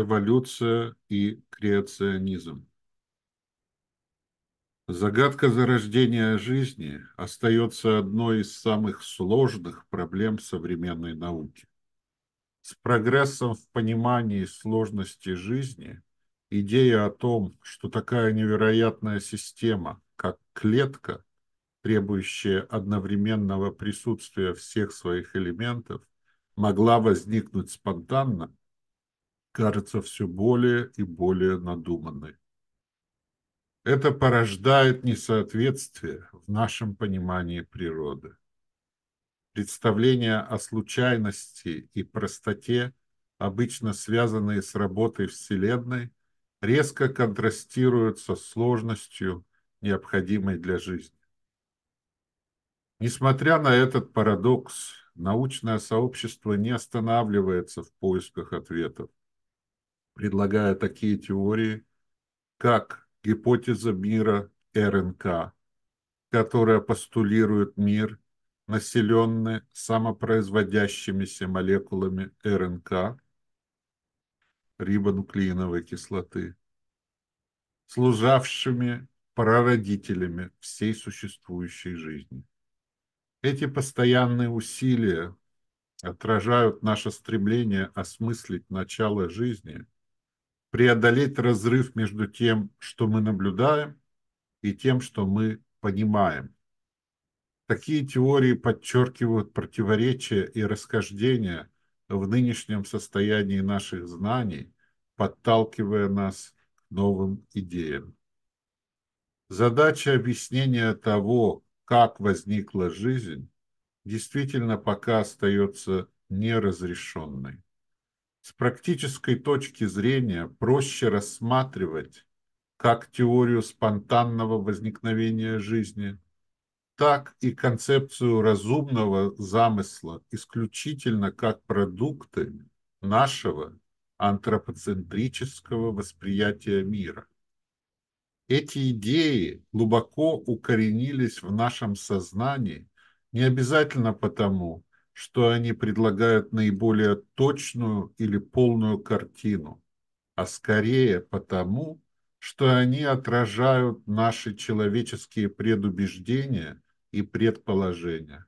эволюция и креационизм. Загадка зарождения жизни остается одной из самых сложных проблем современной науки. С прогрессом в понимании сложности жизни идея о том, что такая невероятная система, как клетка, требующая одновременного присутствия всех своих элементов, могла возникнуть спонтанно, кажется все более и более надуманной. Это порождает несоответствие в нашем понимании природы. Представления о случайности и простоте, обычно связанные с работой Вселенной, резко контрастируют со сложностью, необходимой для жизни. Несмотря на этот парадокс, научное сообщество не останавливается в поисках ответов, предлагая такие теории, как гипотеза мира РНК, которая постулирует мир, населенный самопроизводящимися молекулами РНК, рибонуклеиновой кислоты, служавшими прародителями всей существующей жизни. Эти постоянные усилия отражают наше стремление осмыслить начало жизни, преодолеть разрыв между тем, что мы наблюдаем, и тем, что мы понимаем. Такие теории подчеркивают противоречия и расхождения в нынешнем состоянии наших знаний, подталкивая нас к новым идеям. Задача объяснения того, как возникла жизнь, действительно пока остается неразрешенной. С практической точки зрения проще рассматривать как теорию спонтанного возникновения жизни, так и концепцию разумного замысла исключительно как продукты нашего антропоцентрического восприятия мира. Эти идеи глубоко укоренились в нашем сознании не обязательно потому, что они предлагают наиболее точную или полную картину, а скорее потому, что они отражают наши человеческие предубеждения и предположения.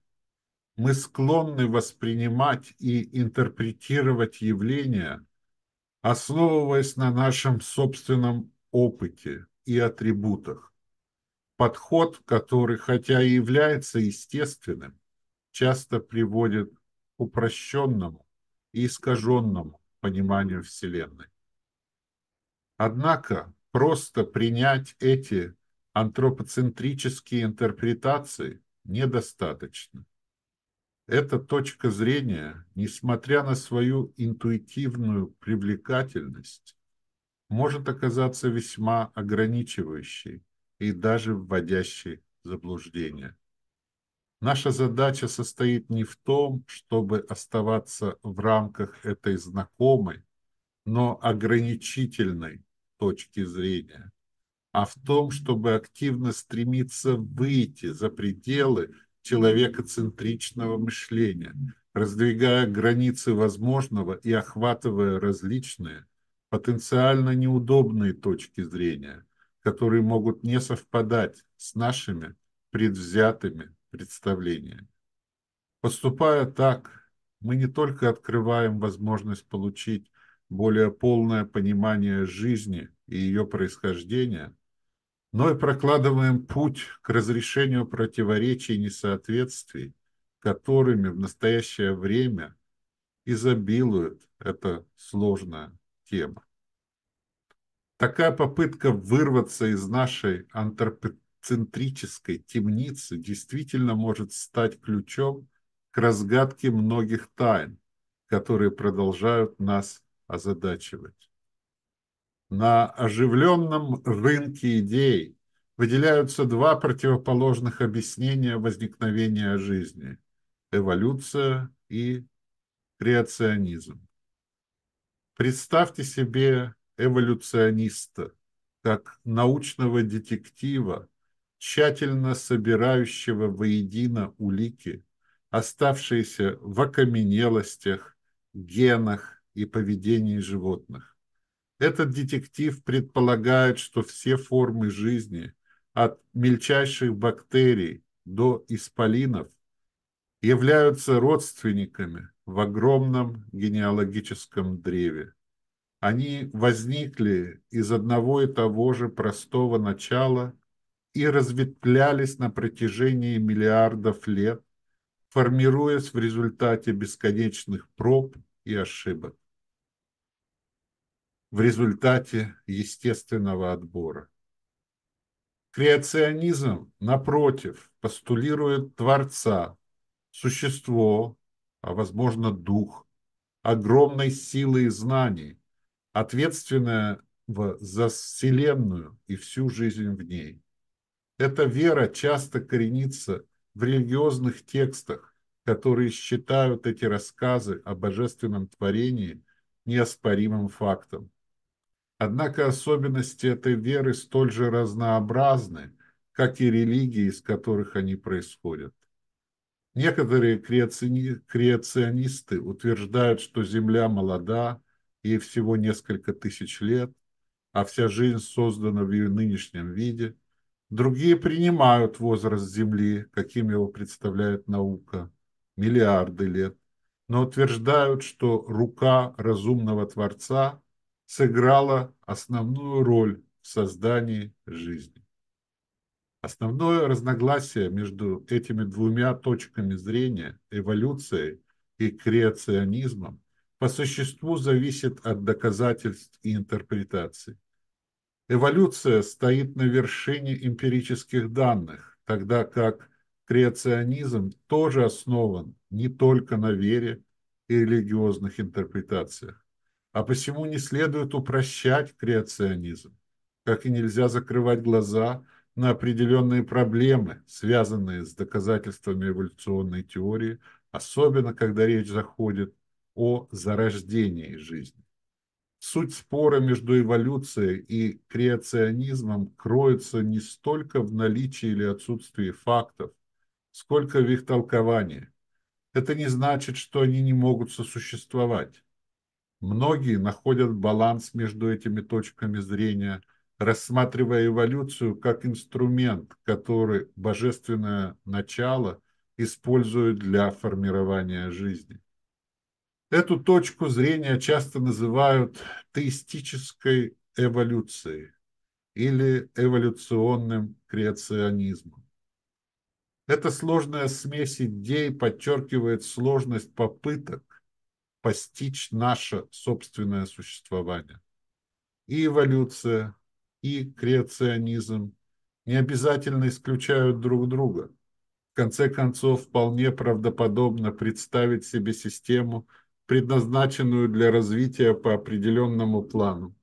Мы склонны воспринимать и интерпретировать явления, основываясь на нашем собственном опыте, и атрибутах. Подход, который, хотя и является естественным, часто приводит к упрощенному и искаженному пониманию Вселенной. Однако просто принять эти антропоцентрические интерпретации недостаточно. Эта точка зрения, несмотря на свою интуитивную привлекательность, может оказаться весьма ограничивающей и даже вводящей в заблуждение. Наша задача состоит не в том, чтобы оставаться в рамках этой знакомой, но ограничительной точки зрения, а в том, чтобы активно стремиться выйти за пределы человекоцентричного мышления, раздвигая границы возможного и охватывая различные потенциально неудобные точки зрения, которые могут не совпадать с нашими предвзятыми представлениями. Поступая так, мы не только открываем возможность получить более полное понимание жизни и ее происхождения, но и прокладываем путь к разрешению противоречий и несоответствий, которыми в настоящее время изобилует эта сложная тема. Такая попытка вырваться из нашей антропоцентрической темницы действительно может стать ключом к разгадке многих тайн, которые продолжают нас озадачивать. На оживленном рынке идей выделяются два противоположных объяснения возникновения жизни – эволюция и креационизм. Представьте себе эволюциониста как научного детектива, тщательно собирающего воедино улики, оставшиеся в окаменелостях, генах и поведении животных, Этот детектив предполагает, что все формы жизни, от мельчайших бактерий до исполинов, являются родственниками в огромном генеалогическом древе. Они возникли из одного и того же простого начала и разветвлялись на протяжении миллиардов лет, формируясь в результате бесконечных проб и ошибок. В результате естественного отбора. Креационизм, напротив, постулирует Творца, существо, а возможно дух, огромной силы и знаний, ответственная за Вселенную и всю жизнь в ней. Эта вера часто коренится в религиозных текстах, которые считают эти рассказы о божественном творении неоспоримым фактом. Однако особенности этой веры столь же разнообразны, как и религии, из которых они происходят. Некоторые креационисты утверждают, что Земля молода, ей всего несколько тысяч лет, а вся жизнь создана в ее нынешнем виде. Другие принимают возраст Земли, каким его представляет наука, миллиарды лет, но утверждают, что рука разумного Творца сыграла основную роль в создании жизни. Основное разногласие между этими двумя точками зрения, эволюцией и креационизмом, по существу зависит от доказательств и интерпретаций. Эволюция стоит на вершине эмпирических данных, тогда как креационизм тоже основан не только на вере и религиозных интерпретациях. А посему не следует упрощать креационизм, как и нельзя закрывать глаза на определенные проблемы, связанные с доказательствами эволюционной теории, особенно когда речь заходит о зарождении жизни. Суть спора между эволюцией и креационизмом кроется не столько в наличии или отсутствии фактов, сколько в их толковании. Это не значит, что они не могут сосуществовать. Многие находят баланс между этими точками зрения, рассматривая эволюцию как инструмент, который божественное начало использует для формирования жизни. Эту точку зрения часто называют теистической эволюцией или эволюционным креационизмом. Эта сложная смесь идей подчеркивает сложность попыток постичь наше собственное существование. И эволюция, и креационизм не обязательно исключают друг друга. В конце концов, вполне правдоподобно представить себе систему – предназначенную для развития по определенному плану.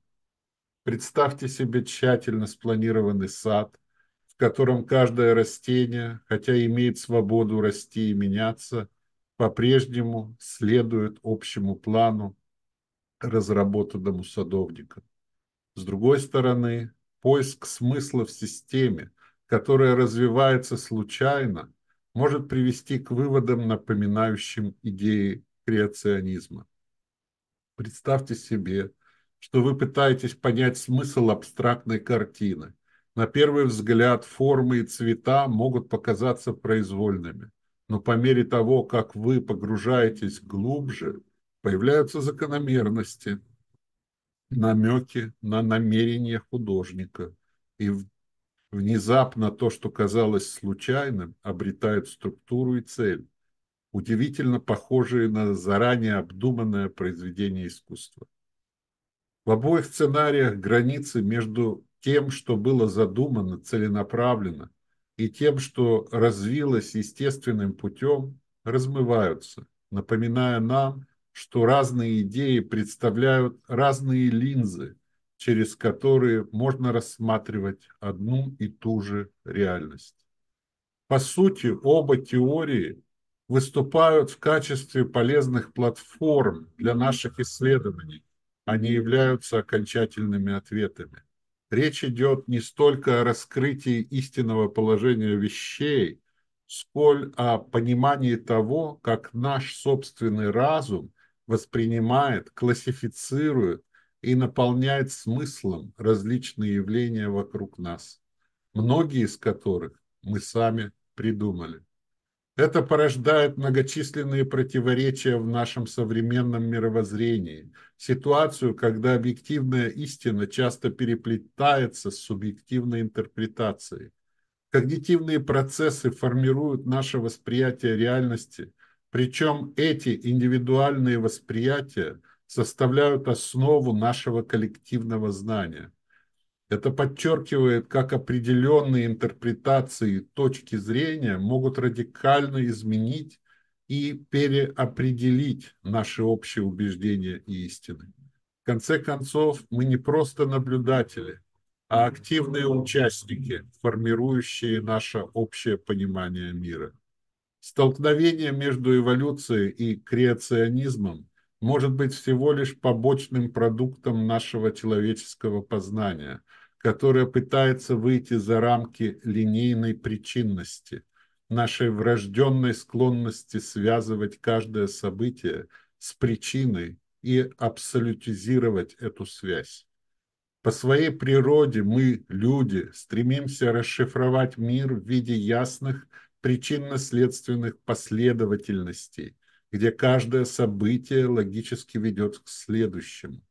Представьте себе тщательно спланированный сад, в котором каждое растение, хотя имеет свободу расти и меняться, по-прежнему следует общему плану, разработанному садовником. С другой стороны, поиск смысла в системе, которая развивается случайно, может привести к выводам, напоминающим идеи креационизма. Представьте себе, что вы пытаетесь понять смысл абстрактной картины. На первый взгляд формы и цвета могут показаться произвольными, но по мере того, как вы погружаетесь глубже, появляются закономерности, намеки на намерение художника, и внезапно то, что казалось случайным, обретает структуру и цель удивительно похожие на заранее обдуманное произведение искусства. В обоих сценариях границы между тем, что было задумано целенаправленно, и тем, что развилось естественным путем, размываются, напоминая нам, что разные идеи представляют разные линзы, через которые можно рассматривать одну и ту же реальность. По сути, оба теории выступают в качестве полезных платформ для наших исследований. Они являются окончательными ответами. Речь идет не столько о раскрытии истинного положения вещей, сколь о понимании того, как наш собственный разум воспринимает, классифицирует и наполняет смыслом различные явления вокруг нас, многие из которых мы сами придумали. Это порождает многочисленные противоречия в нашем современном мировоззрении, ситуацию, когда объективная истина часто переплетается с субъективной интерпретацией. Когнитивные процессы формируют наше восприятие реальности, причем эти индивидуальные восприятия составляют основу нашего коллективного знания – это подчеркивает, как определенные интерпретации точки зрения могут радикально изменить и переопределить наши общие убеждения и истины. В конце концов, мы не просто наблюдатели, а активные участники, формирующие наше общее понимание мира. Столкновение между эволюцией и креационизмом может быть всего лишь побочным продуктом нашего человеческого познания – которая пытается выйти за рамки линейной причинности, нашей врожденной склонности связывать каждое событие с причиной и абсолютизировать эту связь. По своей природе мы, люди, стремимся расшифровать мир в виде ясных причинно-следственных последовательностей, где каждое событие логически ведет к следующему.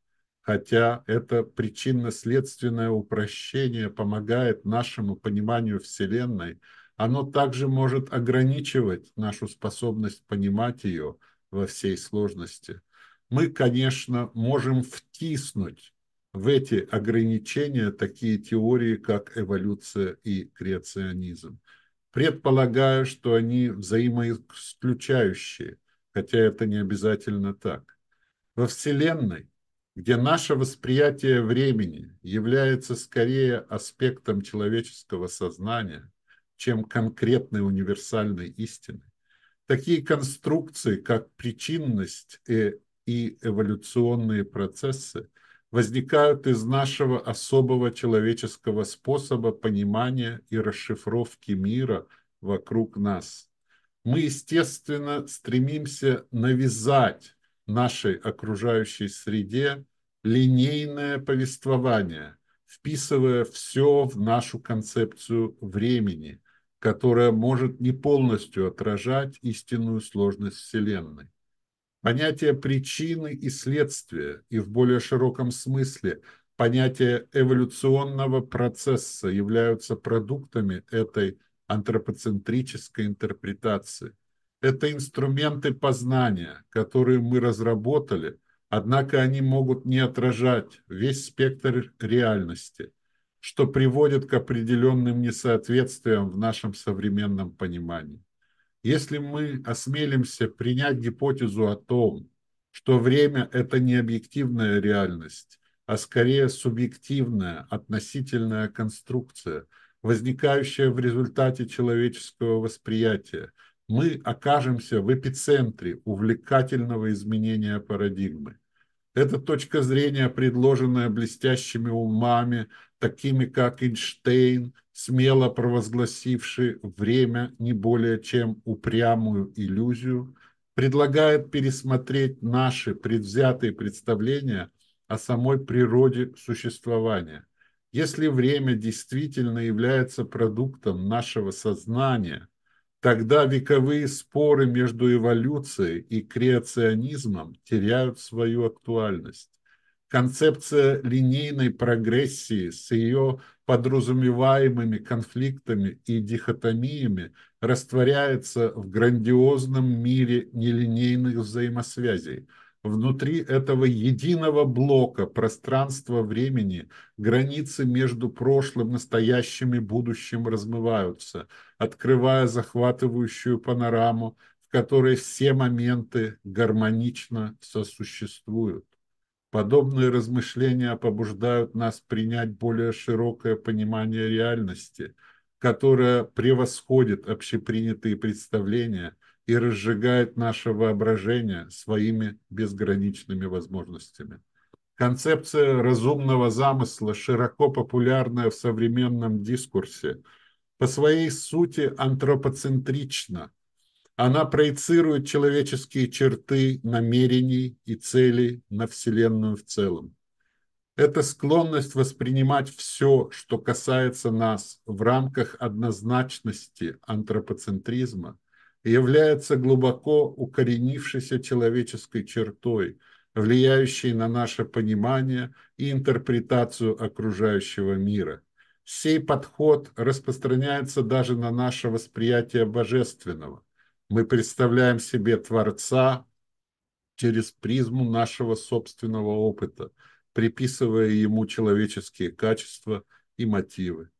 Хотя это причинно-следственное упрощение помогает нашему пониманию Вселенной, оно также может ограничивать нашу способность понимать ее во всей сложности. Мы, конечно, можем втиснуть в эти ограничения такие теории, как эволюция и креационизм. Предполагаю, что они взаимоисключающие, хотя это не обязательно так. Во Вселенной где наше восприятие времени является скорее аспектом человеческого сознания, чем конкретной универсальной истины. Такие конструкции, как причинность и, и эволюционные процессы, возникают из нашего особого человеческого способа понимания и расшифровки мира вокруг нас. Мы, естественно, стремимся навязать нашей окружающей среде линейное повествование, вписывая все в нашу концепцию времени, которая может не полностью отражать истинную сложность Вселенной. Понятие причины и следствия, и в более широком смысле понятие эволюционного процесса являются продуктами этой антропоцентрической интерпретации. Это инструменты познания, которые мы разработали, однако они могут не отражать весь спектр реальности, что приводит к определенным несоответствиям в нашем современном понимании. Если мы осмелимся принять гипотезу о том, что время – это не объективная реальность, а скорее субъективная относительная конструкция, возникающая в результате человеческого восприятия – мы окажемся в эпицентре увлекательного изменения парадигмы. Эта точка зрения, предложенная блестящими умами, такими как Эйнштейн, смело провозгласивший время не более чем упрямую иллюзию, предлагает пересмотреть наши предвзятые представления о самой природе существования. Если время действительно является продуктом нашего сознания, Тогда вековые споры между эволюцией и креационизмом теряют свою актуальность. Концепция линейной прогрессии с ее подразумеваемыми конфликтами и дихотомиями растворяется в грандиозном мире нелинейных взаимосвязей – Внутри этого единого блока пространства-времени границы между прошлым, настоящим и будущим размываются, открывая захватывающую панораму, в которой все моменты гармонично сосуществуют. Подобные размышления побуждают нас принять более широкое понимание реальности, которое превосходит общепринятые представления – и разжигает наше воображение своими безграничными возможностями. Концепция разумного замысла, широко популярная в современном дискурсе, по своей сути антропоцентрична. Она проецирует человеческие черты намерений и целей на Вселенную в целом. Эта склонность воспринимать все, что касается нас в рамках однозначности антропоцентризма, является глубоко укоренившейся человеческой чертой, влияющей на наше понимание и интерпретацию окружающего мира. Сей подход распространяется даже на наше восприятие божественного. Мы представляем себе Творца через призму нашего собственного опыта, приписывая ему человеческие качества и мотивы.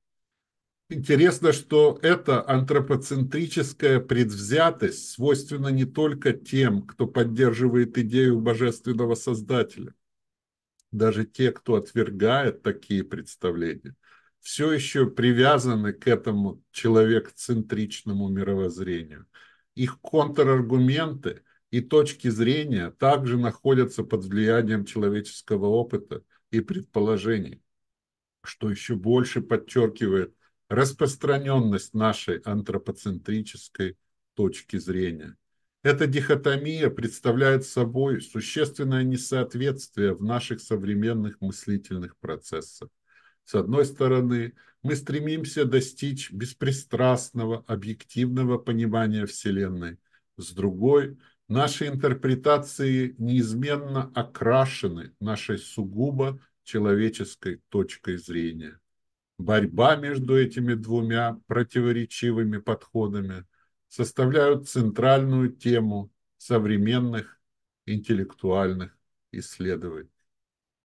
Интересно, что эта антропоцентрическая предвзятость свойственна не только тем, кто поддерживает идею божественного Создателя. Даже те, кто отвергает такие представления, все еще привязаны к этому человекоцентричному мировоззрению. Их контраргументы и точки зрения также находятся под влиянием человеческого опыта и предположений, что еще больше подчеркивает распространенность нашей антропоцентрической точки зрения. Эта дихотомия представляет собой существенное несоответствие в наших современных мыслительных процессах. С одной стороны, мы стремимся достичь беспристрастного, объективного понимания Вселенной. С другой, наши интерпретации неизменно окрашены нашей сугубо человеческой точкой зрения. Борьба между этими двумя противоречивыми подходами составляют центральную тему современных интеллектуальных исследований.